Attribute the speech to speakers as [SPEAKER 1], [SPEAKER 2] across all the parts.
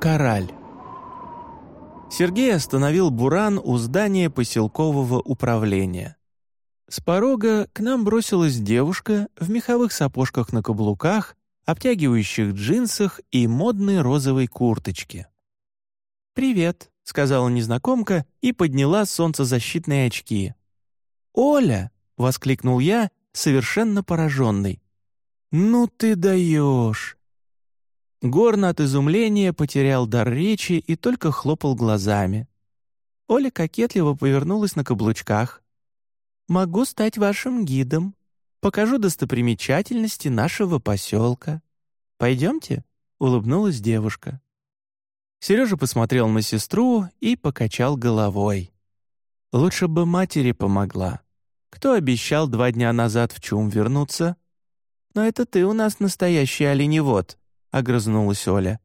[SPEAKER 1] Кораль. Сергей остановил «Буран» у здания поселкового управления. С порога к нам бросилась девушка в меховых сапожках на каблуках, обтягивающих джинсах и модной розовой курточке. «Привет», — сказала незнакомка и подняла солнцезащитные очки. «Оля!» — воскликнул я, совершенно пораженный. «Ну ты даешь!» Горн от изумления потерял дар речи и только хлопал глазами. Оля кокетливо повернулась на каблучках. «Могу стать вашим гидом. Покажу достопримечательности нашего поселка. Пойдемте?» — улыбнулась девушка. Сережа посмотрел на сестру и покачал головой. «Лучше бы матери помогла. Кто обещал два дня назад в чум вернуться?» «Но это ты у нас настоящий оленевод», — огрызнулась Оля.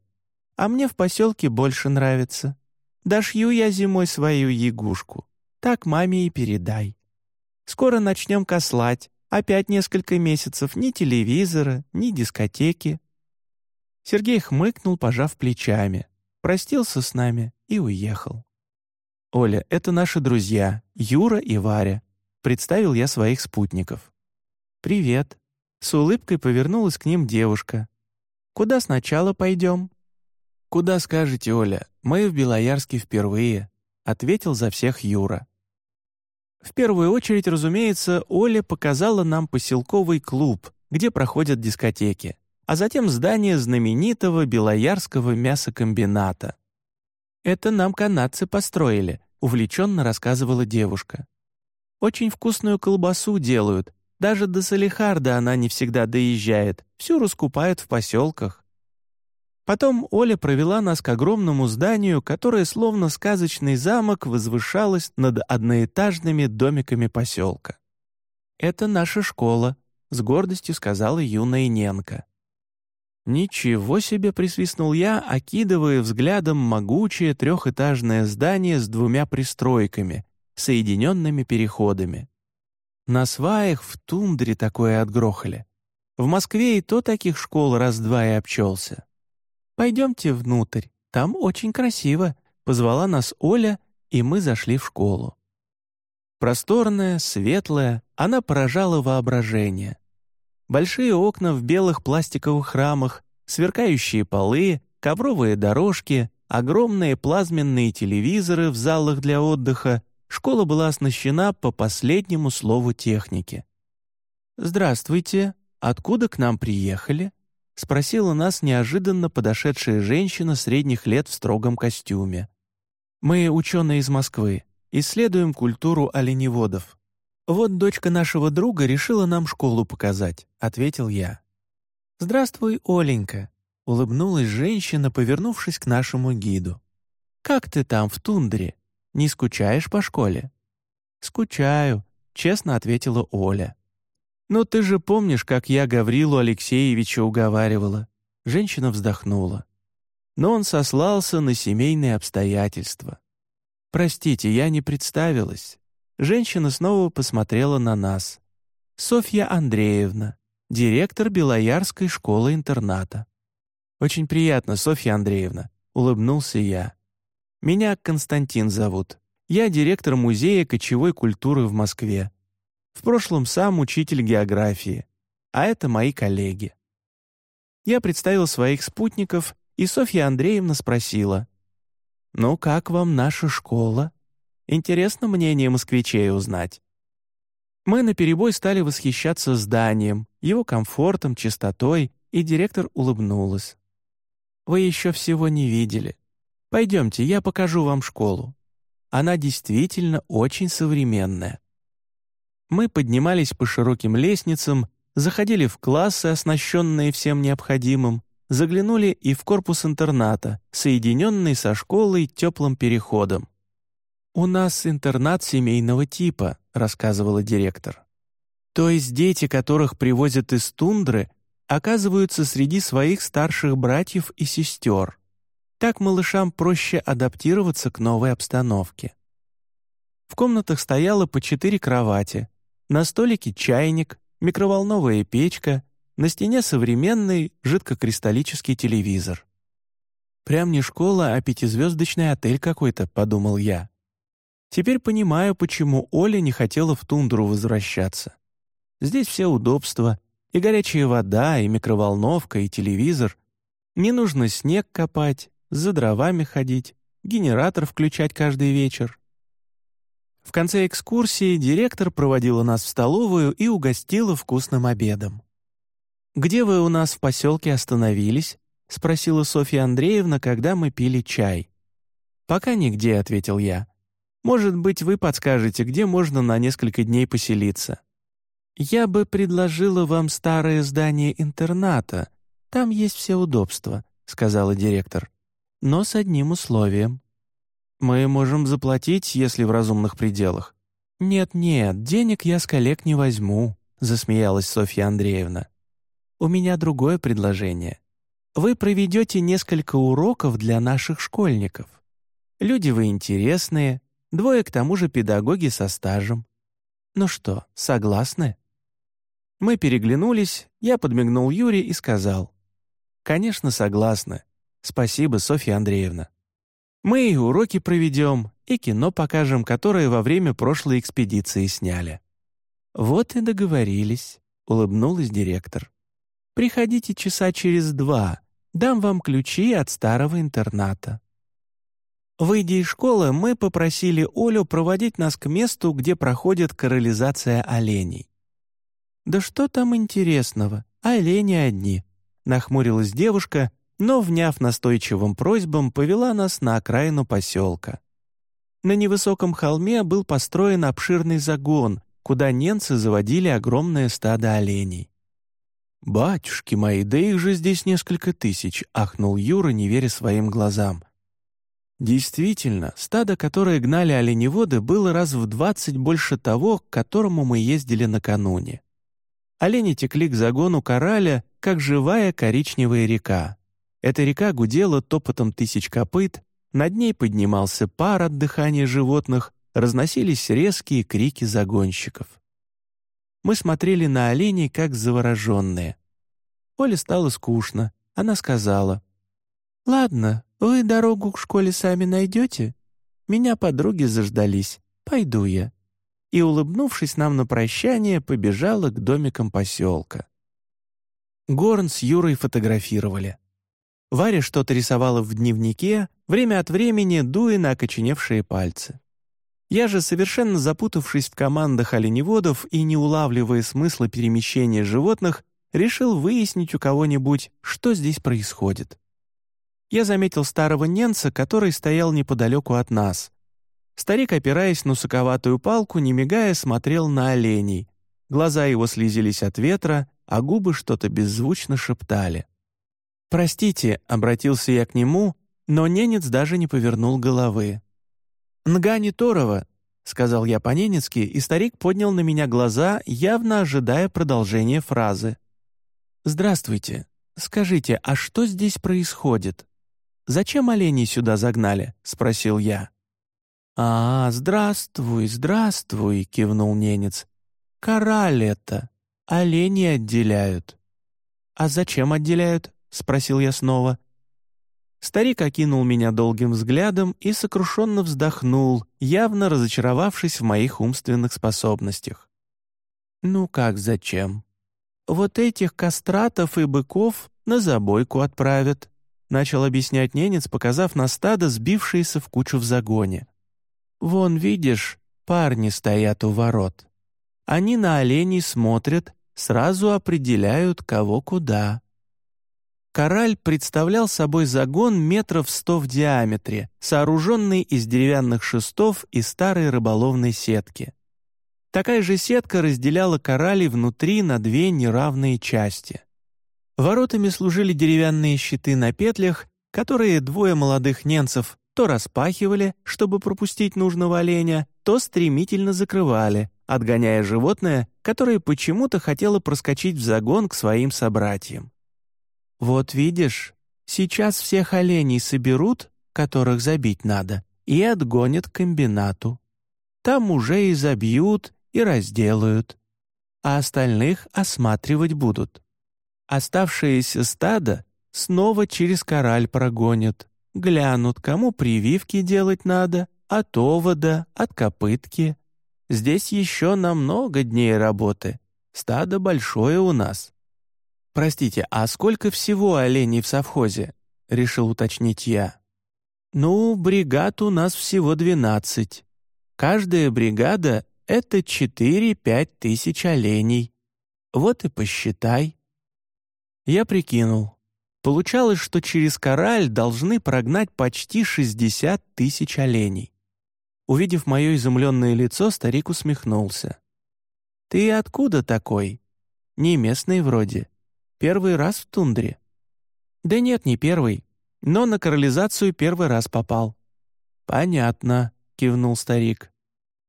[SPEAKER 1] «А мне в поселке больше нравится. Дошью я зимой свою ягушку. Так маме и передай. Скоро начнем кослать. Опять несколько месяцев ни телевизора, ни дискотеки». Сергей хмыкнул, пожав плечами, простился с нами и уехал. «Оля, это наши друзья, Юра и Варя», — представил я своих спутников. «Привет». С улыбкой повернулась к ним девушка, Куда сначала пойдем?» «Куда скажете, Оля? Мы в Белоярске впервые», — ответил за всех Юра. В первую очередь, разумеется, Оля показала нам поселковый клуб, где проходят дискотеки, а затем здание знаменитого Белоярского мясокомбината. «Это нам канадцы построили», — увлеченно рассказывала девушка. «Очень вкусную колбасу делают, даже до Салихарда она не всегда доезжает, всю раскупают в поселках. Потом Оля провела нас к огромному зданию, которое словно сказочный замок возвышалось над одноэтажными домиками поселка. «Это наша школа», — с гордостью сказала юная Ненка. «Ничего себе!» — присвистнул я, окидывая взглядом могучее трехэтажное здание с двумя пристройками, соединенными переходами. На сваях в тундре такое отгрохали. В Москве и то таких школ раз-два и обчелся. «Пойдемте внутрь, там очень красиво», — позвала нас Оля, и мы зашли в школу. Просторная, светлая, она поражала воображение. Большие окна в белых пластиковых рамах, сверкающие полы, ковровые дорожки, огромные плазменные телевизоры в залах для отдыха, школа была оснащена по последнему слову техники. «Здравствуйте, откуда к нам приехали?» — спросила нас неожиданно подошедшая женщина средних лет в строгом костюме. «Мы ученые из Москвы, исследуем культуру оленеводов. Вот дочка нашего друга решила нам школу показать», — ответил я. «Здравствуй, Оленька», — улыбнулась женщина, повернувшись к нашему гиду. «Как ты там в тундре?» Не скучаешь по школе?» «Скучаю», — честно ответила Оля. «Но ты же помнишь, как я Гаврилу Алексеевича уговаривала?» Женщина вздохнула. Но он сослался на семейные обстоятельства. «Простите, я не представилась». Женщина снова посмотрела на нас. «Софья Андреевна, директор Белоярской школы-интерната». «Очень приятно, Софья Андреевна», — улыбнулся я. Меня Константин зовут. Я директор Музея кочевой культуры в Москве. В прошлом сам учитель географии. А это мои коллеги. Я представил своих спутников, и Софья Андреевна спросила. «Ну, как вам наша школа? Интересно мнение москвичей узнать». Мы наперебой стали восхищаться зданием, его комфортом, чистотой, и директор улыбнулась. «Вы еще всего не видели. Пойдемте, я покажу вам школу. Она действительно очень современная. Мы поднимались по широким лестницам, заходили в классы, оснащенные всем необходимым, заглянули и в корпус интерната, соединенный со школой теплым переходом. «У нас интернат семейного типа», — рассказывала директор. «То есть дети, которых привозят из тундры, оказываются среди своих старших братьев и сестер. Так малышам проще адаптироваться к новой обстановке. В комнатах стояло по четыре кровати, на столике чайник, микроволновая печка, на стене современный жидкокристаллический телевизор. Прям не школа, а пятизвездочный отель какой-то», — подумал я. Теперь понимаю, почему Оля не хотела в тундру возвращаться. Здесь все удобства, и горячая вода, и микроволновка, и телевизор. Не нужно снег копать, за дровами ходить, генератор включать каждый вечер. В конце экскурсии директор проводила нас в столовую и угостила вкусным обедом. «Где вы у нас в поселке остановились?» — спросила Софья Андреевна, когда мы пили чай. «Пока нигде», — ответил я. «Может быть, вы подскажете, где можно на несколько дней поселиться?» «Я бы предложила вам старое здание интерната. Там есть все удобства», — сказала директор. «Но с одним условием». «Мы можем заплатить, если в разумных пределах». «Нет-нет, денег я с коллег не возьму», — засмеялась Софья Андреевна. «У меня другое предложение. Вы проведете несколько уроков для наших школьников. Люди вы интересные, двое к тому же педагоги со стажем. Ну что, согласны?» Мы переглянулись, я подмигнул Юре и сказал. «Конечно, согласны. Спасибо, Софья Андреевна». Мы и уроки проведем, и кино покажем, которое во время прошлой экспедиции сняли». «Вот и договорились», — улыбнулась директор. «Приходите часа через два, дам вам ключи от старого интерната». Выйдя из школы, мы попросили Олю проводить нас к месту, где проходит корализация оленей. «Да что там интересного? Олени одни», — нахмурилась девушка, но, вняв настойчивым просьбам, повела нас на окраину поселка. На невысоком холме был построен обширный загон, куда ненцы заводили огромное стадо оленей. «Батюшки мои, да их же здесь несколько тысяч», — ахнул Юра, не веря своим глазам. Действительно, стадо, которое гнали оленеводы, было раз в двадцать больше того, к которому мы ездили накануне. Олени текли к загону кораля, как живая коричневая река. Эта река гудела топотом тысяч копыт, над ней поднимался пар от дыхания животных, разносились резкие крики загонщиков. Мы смотрели на оленей, как завороженные. Оле стало скучно. Она сказала, «Ладно, вы дорогу к школе сами найдете? Меня подруги заждались, пойду я». И, улыбнувшись нам на прощание, побежала к домикам поселка. Горн с Юрой фотографировали. Варя что-то рисовала в дневнике, время от времени дуя на окоченевшие пальцы. Я же, совершенно запутавшись в командах оленеводов и не улавливая смысла перемещения животных, решил выяснить у кого-нибудь, что здесь происходит. Я заметил старого ненца, который стоял неподалеку от нас. Старик, опираясь на суковатую палку, не мигая, смотрел на оленей. Глаза его слезились от ветра, а губы что-то беззвучно шептали. «Простите», — обратился я к нему, но ненец даже не повернул головы. «Нгани Торова», — сказал я по-ненецки, и старик поднял на меня глаза, явно ожидая продолжения фразы. «Здравствуйте. Скажите, а что здесь происходит? Зачем оленей сюда загнали?» — спросил я. «А, здравствуй, здравствуй», — кивнул ненец. «Кораль это. Олени отделяют». «А зачем отделяют?» — спросил я снова. Старик окинул меня долгим взглядом и сокрушенно вздохнул, явно разочаровавшись в моих умственных способностях. «Ну как зачем? Вот этих кастратов и быков на забойку отправят», — начал объяснять ненец, показав на стадо, сбившееся в кучу в загоне. «Вон, видишь, парни стоят у ворот. Они на оленей смотрят, сразу определяют, кого куда. Кораль представлял собой загон метров сто в диаметре, сооруженный из деревянных шестов и старой рыболовной сетки. Такая же сетка разделяла коралли внутри на две неравные части. Воротами служили деревянные щиты на петлях, которые двое молодых ненцев то распахивали, чтобы пропустить нужного оленя, то стремительно закрывали, отгоняя животное, которое почему-то хотело проскочить в загон к своим собратьям. «Вот видишь, сейчас всех оленей соберут, которых забить надо, и отгонят к комбинату. Там уже и забьют, и разделают, а остальных осматривать будут. Оставшееся стадо снова через кораль прогонят, глянут, кому прививки делать надо, от овода, от копытки. Здесь еще на много дней работы. Стадо большое у нас. Простите, а сколько всего оленей в совхозе? Решил уточнить я. Ну, бригад у нас всего двенадцать. Каждая бригада — это четыре-пять тысяч оленей. Вот и посчитай. Я прикинул. Получалось, что через Кораль должны прогнать почти 60 тысяч оленей. Увидев мое изумленное лицо, старик усмехнулся. «Ты откуда такой? Не местный вроде. Первый раз в тундре». «Да нет, не первый, но на корализацию первый раз попал». «Понятно», — кивнул старик.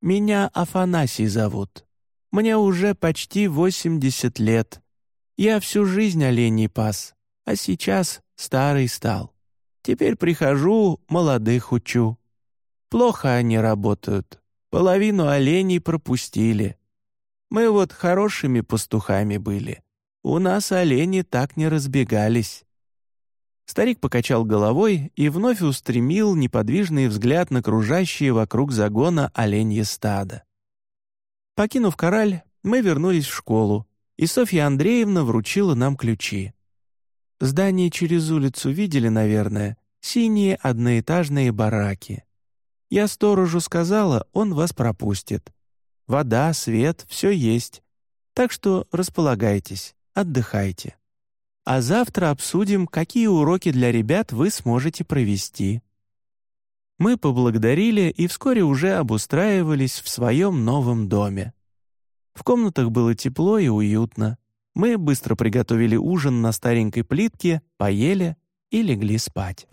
[SPEAKER 1] «Меня Афанасий зовут. Мне уже почти 80 лет. Я всю жизнь оленей пас а сейчас старый стал. Теперь прихожу, молодых учу. Плохо они работают, половину оленей пропустили. Мы вот хорошими пастухами были. У нас олени так не разбегались». Старик покачал головой и вновь устремил неподвижный взгляд на кружащие вокруг загона оленье стадо. Покинув кораль, мы вернулись в школу, и Софья Андреевна вручила нам ключи. Здание через улицу видели, наверное, синие одноэтажные бараки. Я сторожу сказала, он вас пропустит. Вода, свет, все есть. Так что располагайтесь, отдыхайте. А завтра обсудим, какие уроки для ребят вы сможете провести. Мы поблагодарили и вскоре уже обустраивались в своем новом доме. В комнатах было тепло и уютно. Мы быстро приготовили ужин на старенькой плитке, поели и легли спать.